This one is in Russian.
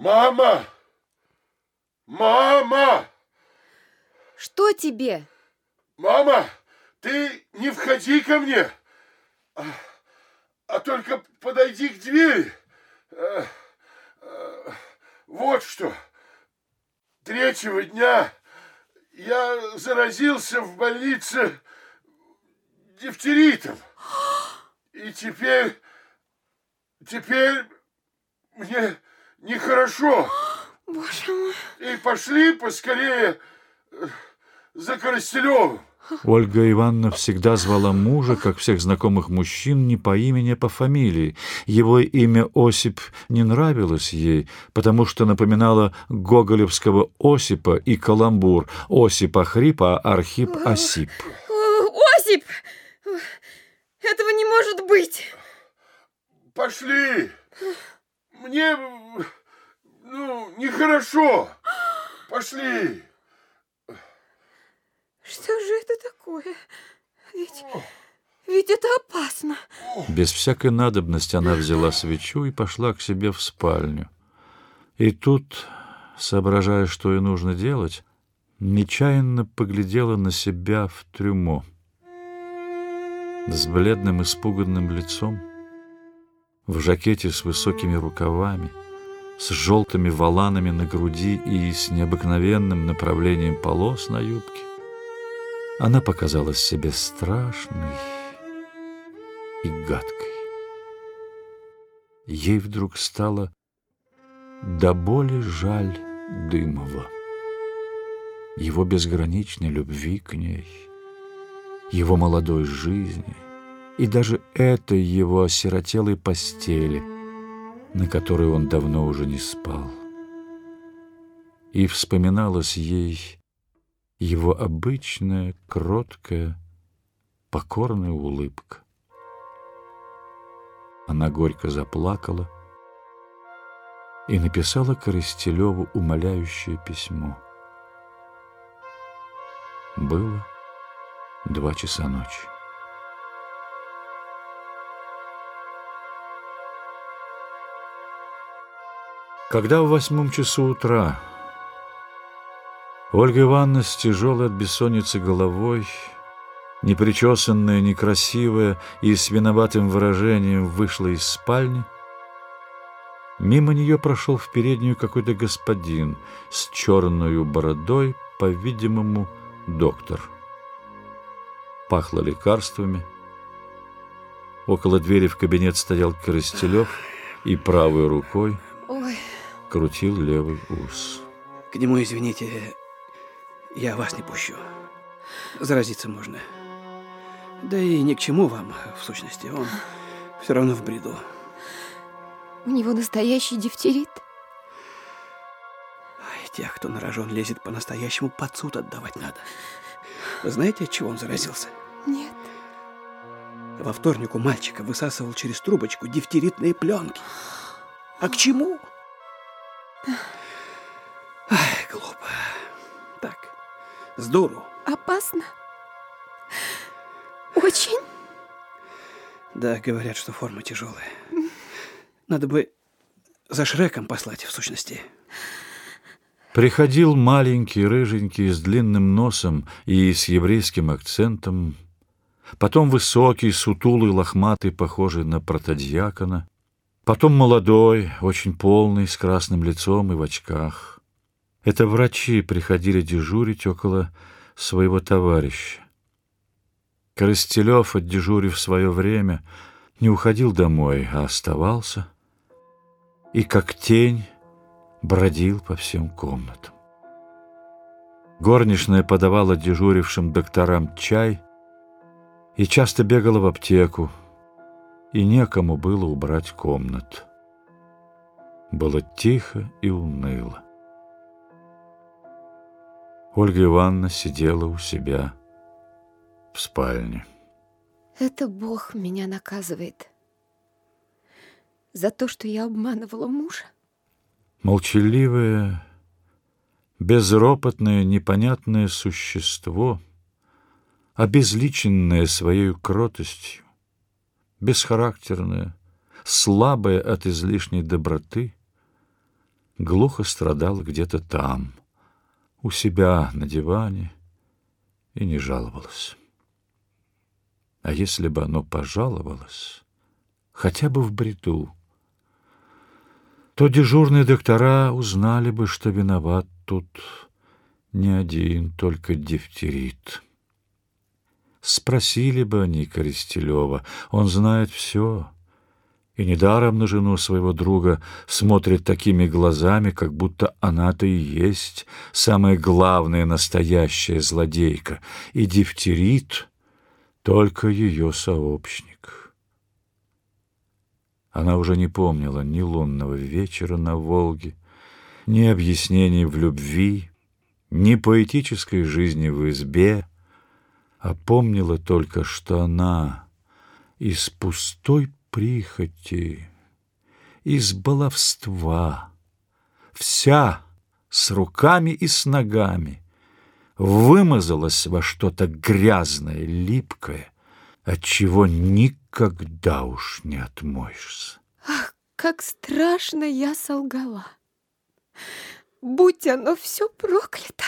Мама! Мама! Что тебе? Мама, ты не входи ко мне, а, а только подойди к двери. А, а, вот что. Третьего дня я заразился в больнице дифтеритом. И теперь, теперь мне нехорошо. Боже мой. И пошли поскорее э, за Коростелевым. Ольга Ивановна всегда звала мужа, как всех знакомых мужчин, не по имени, а по фамилии. Его имя Осип не нравилось ей, потому что напоминало гоголевского Осипа и каламбур. Осип Ахрип, а Архип Осип. Осип! Этого не может быть! Пошли! Мне, ну, нехорошо. Пошли. Что же это такое? Ведь, ведь это опасно. Без всякой надобности она взяла свечу и пошла к себе в спальню. И тут, соображая, что ей нужно делать, нечаянно поглядела на себя в трюмо. С бледным испуганным лицом, в жакете с высокими рукавами, с желтыми воланами на груди и с необыкновенным направлением полос на юбке, она показалась себе страшной и гадкой. Ей вдруг стало до боли жаль Дымова, его безграничной любви к ней, его молодой жизни и даже этой его осиротелой постели, на которой он давно уже не спал. И вспоминалось ей его обычная, кроткая, покорная улыбка. Она горько заплакала и написала Коростелеву умоляющее письмо. Было два часа ночи. Когда в восьмом часу утра Ольга Ивановна с тяжелой от бессонницы головой, непричесанная, некрасивая и с виноватым выражением вышла из спальни. Мимо нее прошел в переднюю какой-то господин с черной бородой, по-видимому, доктор. Пахло лекарствами. Около двери в кабинет стоял Коростелев и правой рукой Ой, крутил левый ус. К нему, извините, я вас не пущу. Заразиться можно. Да и ни к чему вам, в сущности. Он все равно в бреду. у него настоящий дифтерит. Ай, тех, кто на рожон лезет по-настоящему, под суд отдавать надо. Знаете, от чего он заразился? Нет. Во вторник у мальчика высасывал через трубочку дифтеритные пленки. А к чему? Ай, глупо. Так, с дуру. Опасно. Очень. Да, говорят, что форма тяжелая. Надо бы за Шреком послать, в сущности. Приходил маленький, рыженький, с длинным носом и с еврейским акцентом, потом высокий, сутулый, лохматый, похожий на протодьякона, потом молодой, очень полный, с красным лицом и в очках. Это врачи приходили дежурить около своего товарища. Коростелев, отдежурив свое время, не уходил домой, а оставался и, как тень, бродил по всем комнатам. Горничная подавала дежурившим докторам чай и часто бегала в аптеку, и некому было убрать комнат. Было тихо и уныло. Ольга Ивановна сидела у себя в спальне. Это Бог меня наказывает. За то, что я обманывала мужа. Молчаливое, безропотное, непонятное существо, обезличенное своей кротостью, бесхарактерное, слабое от излишней доброты, глухо страдала где-то там, у себя на диване, и не жаловалась. А если бы оно пожаловалось, хотя бы в бреду, то дежурные доктора узнали бы, что виноват тут не один, только дифтерит. Спросили бы они Коростелева, он знает все. И недаром на жену своего друга смотрит такими глазами, как будто она-то и есть самая главная настоящая злодейка, и дифтерит — только ее сообщник. Она уже не помнила ни лунного вечера на Волге, ни объяснений в любви, ни поэтической жизни в избе, а помнила только, что она из пустой прихоти, из баловства, вся с руками и с ногами, вымазалась во что-то грязное, липкое, от чего никогда уж не отмоешься. Ах, как страшно я солгала! Будь оно все проклято!